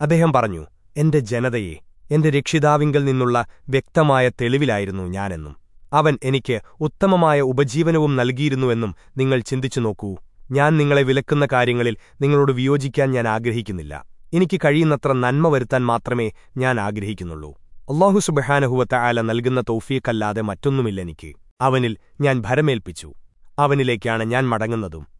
അദ്ദേഹം പറഞ്ഞു എന്റെ ജനതയെ എന്റെ രക്ഷിതാവിങ്കിൽ നിന്നുള്ള വ്യക്തമായ തെളിവിലായിരുന്നു ഞാനെന്നും. അവൻ എനിക്ക് ഉത്തമമായ ഉപജീവനവും നൽകിയിരുന്നുവെന്നും നിങ്ങൾ ചിന്തിച്ചു നോക്കൂ. ഞാൻ നിങ്ങളെ വിലക്കുന്ന കാര്യങ്ങളിൽ നിങ്ങളോട് വിയോജിക്കാൻ ഞാൻ ആഗ്രഹിക്കുന്നില്ല. എനിക്ക് കഴിയുന്നത്ര നന്മ വരുത്താൻ മാത്രമേ ഞാൻ ആഗ്രഹിക്കുന്നുള്ളൂ. അള്ളാഹു സുബഹാനഹുവത്ത ആല നൽകുന്ന തൗഫീഖല്ലാതെ മറ്റൊന്നുമില്ലെനിക്ക് അവനിൽ ഞാൻ ഭരമേൽപ്പിച്ചു. അവനിലേക്കാണ് ഞാൻ മടങ്ങുന്നതും.